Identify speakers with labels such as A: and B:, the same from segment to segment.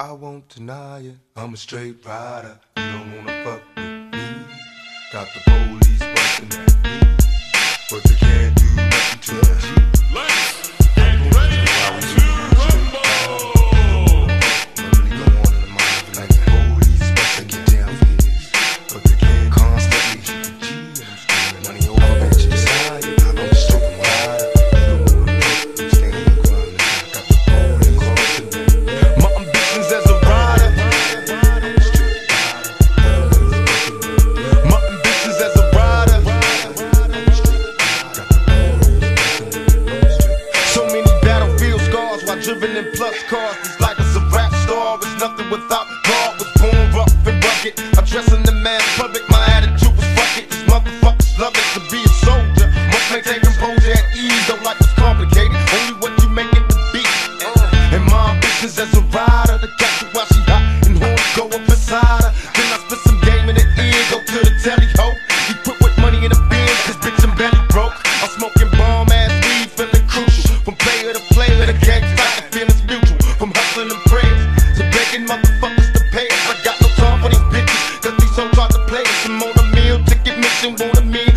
A: I won't deny it. I'm a straight rider. You don't wanna fuck with me. Got the police busting at me. cause these like a rap star It's nothing without God was born rough and rugged. I'm dressing the man public, my attitude was fuck. These motherfuckers love it to be a soldier. Must maintain composure Jackson wanted me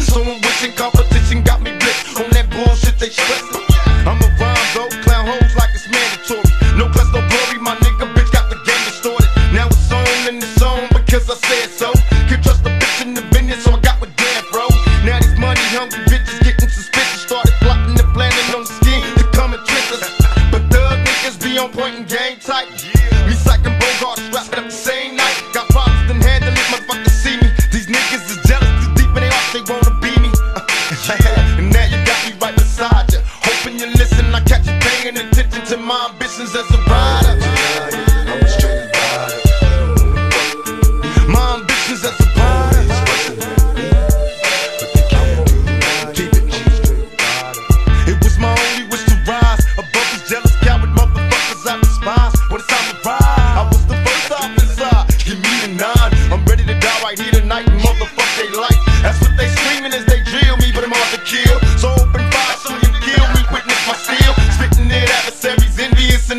A: And now you got me right beside you. Hoping you listen, I catch you paying attention to my ambitions as a rider.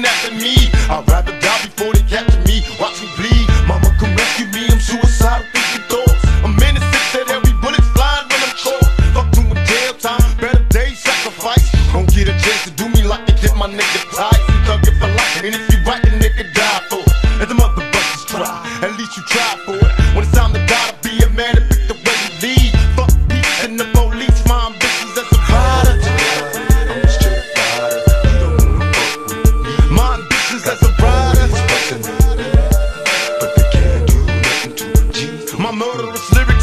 A: coming after me. I'd rather die before they capture me. Watch me bleed. Mama, come rescue me. I'm suicidal, thinking thoughts. I'm innocent, said every bullet's flying when I'm caught. Fuck doing jail time, better day sacrifice. Don't get a chance to do me like they did my nigga Ty. Thug it for life, and if you right, the nigga die for it. The motherfuckers try. At least you try for it. murderous lyrics